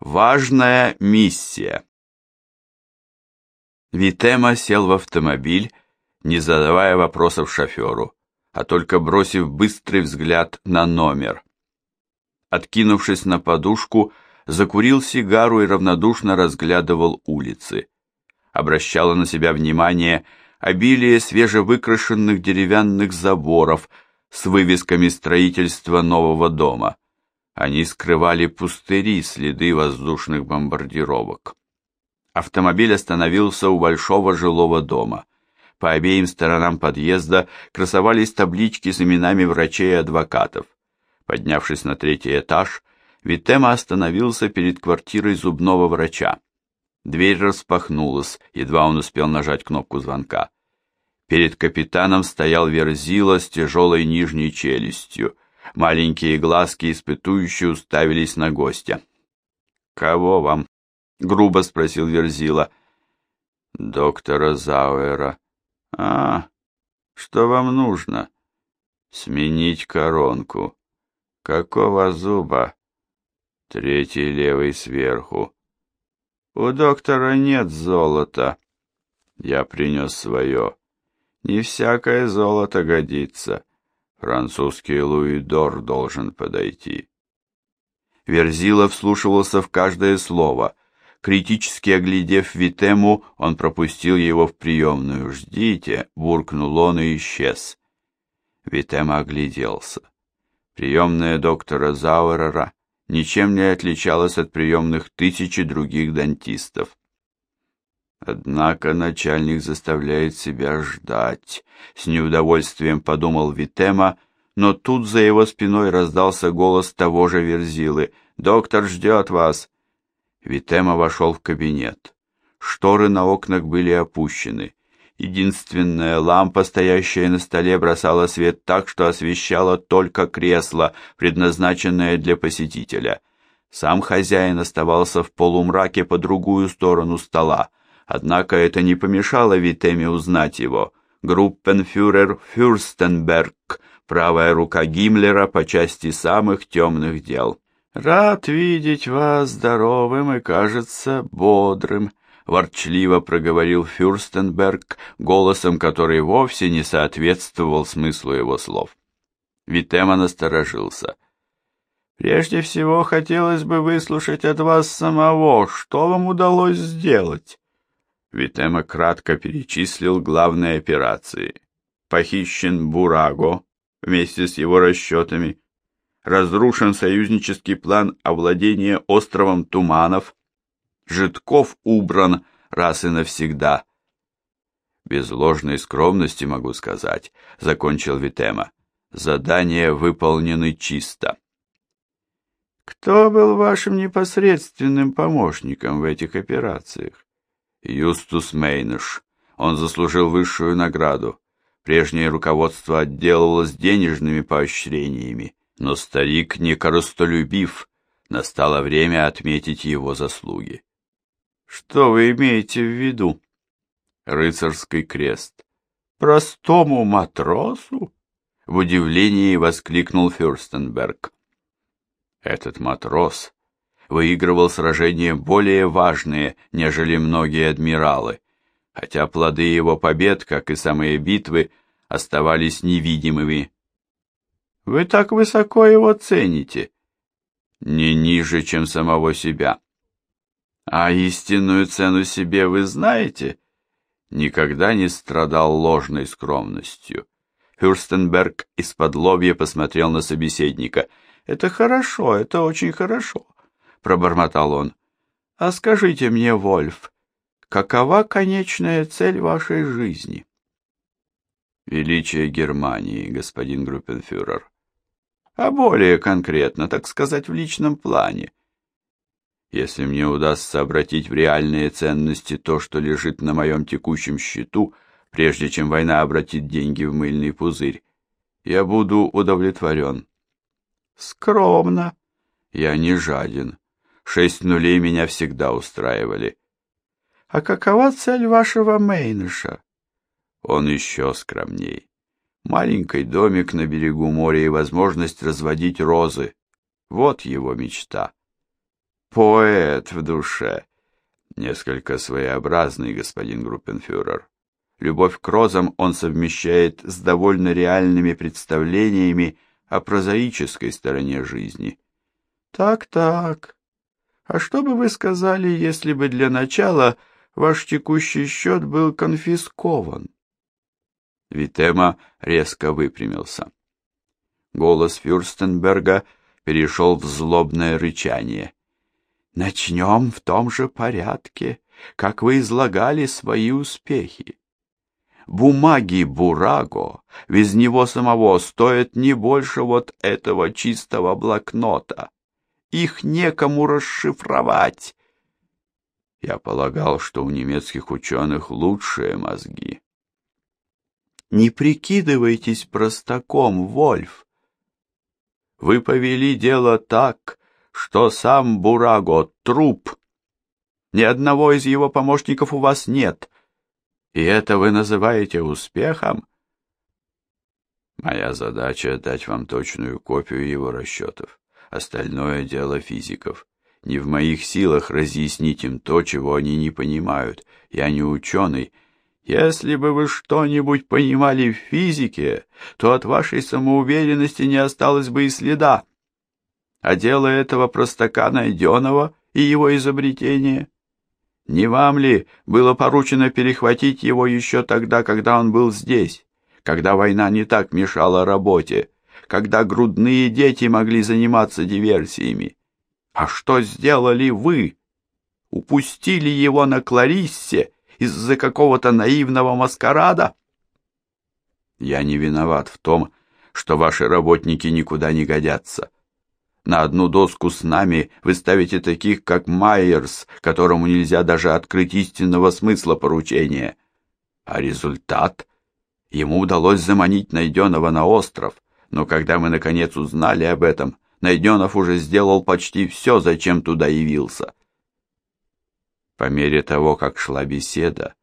Важная миссия. Витема сел в автомобиль, не задавая вопросов шоферу, а только бросив быстрый взгляд на номер. Откинувшись на подушку, закурил сигару и равнодушно разглядывал улицы. Обращало на себя внимание обилие свежевыкрашенных деревянных заборов с вывесками строительства нового дома. Они скрывали пустыри, следы воздушных бомбардировок. Автомобиль остановился у большого жилого дома. По обеим сторонам подъезда красовались таблички с именами врачей и адвокатов. Поднявшись на третий этаж, Витема остановился перед квартирой зубного врача. Дверь распахнулась, едва он успел нажать кнопку звонка. Перед капитаном стоял Верзила с тяжелой нижней челюстью. Маленькие глазки испытующие уставились на гостя. «Кого вам?» — грубо спросил Верзила. «Доктора Зауэра». «А, что вам нужно?» «Сменить коронку». «Какого зуба?» «Третий левый сверху». «У доктора нет золота». «Я принес свое». «Не всякое золото годится». Французский луидор должен подойти. Верзила вслушивался в каждое слово. Критически оглядев Витему, он пропустил его в приемную. «Ждите!» — буркнул он и исчез. Витема огляделся. Приемная доктора Зауэрера ничем не отличалась от приемных тысячи других дантистов. Однако начальник заставляет себя ждать, с неудовольствием подумал Витема, но тут за его спиной раздался голос того же Верзилы. «Доктор ждет вас!» Витема вошел в кабинет. Шторы на окнах были опущены. Единственная лампа, стоящая на столе, бросала свет так, что освещала только кресло, предназначенное для посетителя. Сам хозяин оставался в полумраке по другую сторону стола. Однако это не помешало Витеме узнать его. Группенфюрер Фюрстенберг, правая рука Гиммлера по части самых темных дел. «Рад видеть вас здоровым и, кажется, бодрым», — ворчливо проговорил Фюрстенберг, голосом, который вовсе не соответствовал смыслу его слов. Витема насторожился. «Прежде всего, хотелось бы выслушать от вас самого, что вам удалось сделать?» Витема кратко перечислил главные операции. Похищен Бураго вместе с его расчетами, разрушен союзнический план овладения островом Туманов, Житков убран раз и навсегда. Без ложной скромности могу сказать, закончил Витема. Задания выполнены чисто. Кто был вашим непосредственным помощником в этих операциях? Юстус Мейнеш. Он заслужил высшую награду. Прежнее руководство отделалось денежными поощрениями, но старик не коростолюбив, настало время отметить его заслуги. Что вы имеете в виду? Рыцарский крест. Простому матросу? В удивлении воскликнул Фюрстенберг. Этот матрос выигрывал сражения более важные, нежели многие адмиралы, хотя плоды его побед, как и самые битвы, оставались невидимыми. «Вы так высоко его цените?» «Не ниже, чем самого себя». «А истинную цену себе вы знаете?» Никогда не страдал ложной скромностью. Фюрстенберг из-под лобья посмотрел на собеседника. «Это хорошо, это очень хорошо. — пробормотал он. «А скажите мне, Вольф, какова конечная цель вашей жизни?» «Величие Германии, господин группенфюрер. А более конкретно, так сказать, в личном плане. Если мне удастся обратить в реальные ценности то, что лежит на моем текущем счету, прежде чем война обратит деньги в мыльный пузырь, я буду удовлетворен». «Скромно», я не жаден. Шесть нулей меня всегда устраивали. А какова цель вашего Мейныша? Он еще скромней. Маленький домик на берегу моря и возможность разводить розы. Вот его мечта. поэт в душе. Несколько своеобразный, господин группенфюрер. Любовь к розам он совмещает с довольно реальными представлениями о прозаической стороне жизни. Так-так. А что бы вы сказали, если бы для начала ваш текущий счет был конфискован? Витема резко выпрямился. Голос Фюрстенберга перешел в злобное рычание. «Начнем в том же порядке, как вы излагали свои успехи. Бумаги Бураго без него самого стоят не больше вот этого чистого блокнота. Их некому расшифровать. Я полагал, что у немецких ученых лучшие мозги. Не прикидывайтесь простаком, Вольф. Вы повели дело так, что сам Бураго — труп. Ни одного из его помощников у вас нет. И это вы называете успехом? Моя задача — дать вам точную копию его расчетов. Остальное — дело физиков. Не в моих силах разъяснить им то, чего они не понимают. Я не ученый, — если бы вы что-нибудь понимали в физике, то от вашей самоуверенности не осталось бы и следа. А дело этого простака Найденова и его изобретения, не вам ли было поручено перехватить его еще тогда, когда он был здесь, когда война не так мешала работе, когда грудные дети могли заниматься диверсиями? А что сделали вы? Упустили его на Клариссе из-за какого-то наивного маскарада? Я не виноват в том, что ваши работники никуда не годятся. На одну доску с нами вы ставите таких, как Майерс, которому нельзя даже открыть истинного смысла поручения. А результат? Ему удалось заманить Найденова на остров, но когда мы наконец узнали об этом, Найденов уже сделал почти все, зачем туда явился. По мере того, как шла беседа,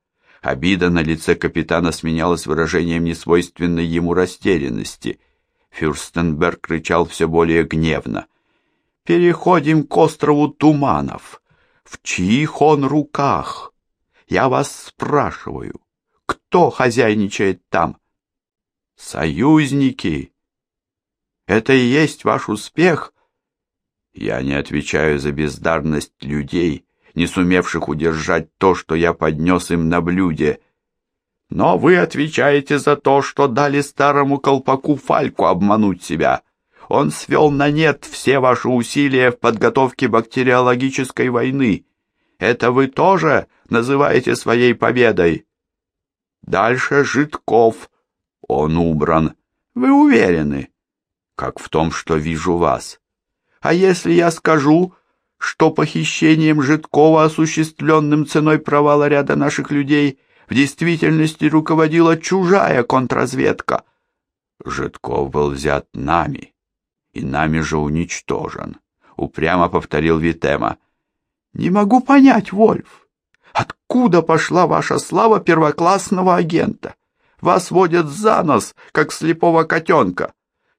обида на лице капитана сменялась выражением несвойственной ему растерянности. Фюрстенберг кричал все более гневно. «Переходим к острову Туманов. В чьих он руках? Я вас спрашиваю, кто хозяйничает там? Союзники. Это и есть ваш успех?» Я не отвечаю за бездарность людей, не сумевших удержать то, что я поднес им на блюде. Но вы отвечаете за то, что дали старому колпаку Фальку обмануть себя. Он свел на нет все ваши усилия в подготовке бактериологической войны. Это вы тоже называете своей победой? Дальше Житков. Он убран. Вы уверены? Как в том, что вижу вас. А если я скажу, что похищением Житкова, осуществленным ценой провала ряда наших людей, в действительности руководила чужая контрразведка. Житков был взят нами, и нами же уничтожен, упрямо повторил Витема. Не могу понять, Вольф, откуда пошла ваша слава первоклассного агента? Вас водят за нос, как слепого котенка.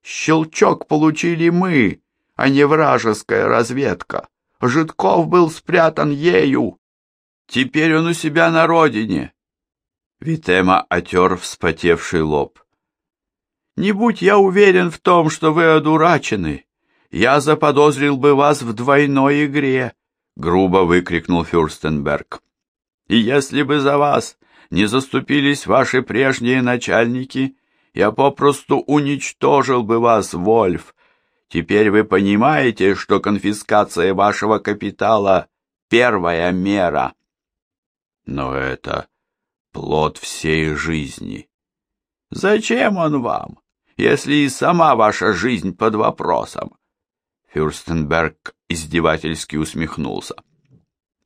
Щелчок получили мы, а не вражеская разведка. Житков был спрятан ею. Теперь он у себя на родине. Витема отер вспотевший лоб. Не будь я уверен в том, что вы одурачены, я заподозрил бы вас в двойной игре, грубо выкрикнул Фюрстенберг. И если бы за вас не заступились ваши прежние начальники, я попросту уничтожил бы вас, Вольф, Теперь вы понимаете, что конфискация вашего капитала — первая мера. Но это плод всей жизни. Зачем он вам, если и сама ваша жизнь под вопросом? Фюрстенберг издевательски усмехнулся.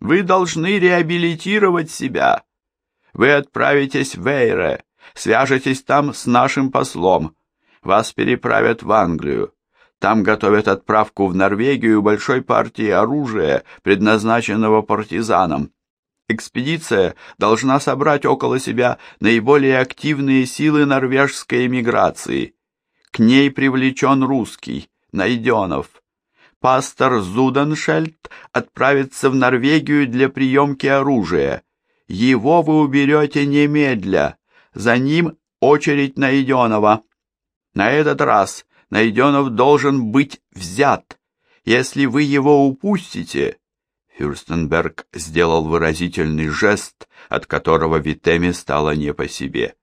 Вы должны реабилитировать себя. Вы отправитесь в Вейре, свяжетесь там с нашим послом. Вас переправят в Англию. Там готовят отправку в Норвегию большой партии оружия, предназначенного партизанам. Экспедиция должна собрать около себя наиболее активные силы норвежской эмиграции. К ней привлечен русский, Найденов. пастор Зуденшельд отправится в Норвегию для приемки оружия. Его вы уберете немедля. За ним очередь Найденова. На этот раз Найденов должен быть взят. Если вы его упустите, Фюрстенберг сделал выразительный жест, от которого Витеме стало не по себе.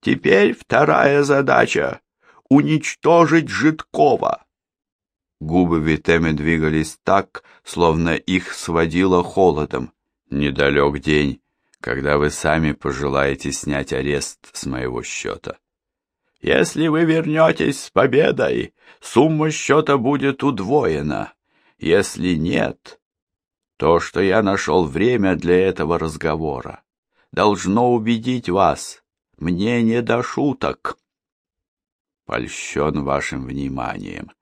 Теперь вторая задача — уничтожить Житкова. Губы Витеме двигались так, словно их сводило холодом. Недалек день, когда вы сами пожелаете снять арест с моего счета. Если вы вернетесь с победой, сумма счета будет удвоена. Если нет, то, что я нашел время для этого разговора, должно убедить вас. Мне не до шуток. Польщен вашим вниманием,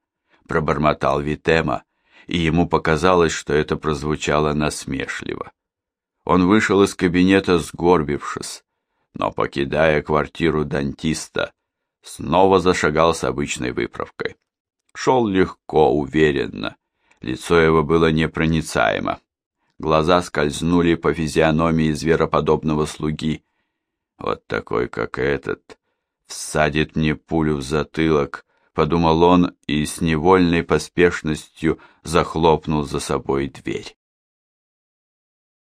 пробормотал Витема, и ему показалось, что это прозвучало насмешливо. Он вышел из кабинета, сгорбившись, но, покидая квартиру дантиста, снова зашагал с обычной выправкой. Шел легко, уверенно, лицо его было непроницаемо. Глаза скользнули по физиономии звероподобного слуги. Вот такой, как этот, всадит мне пулю в затылок, подумал он и с невольной поспешностью захлопнул за собой дверь.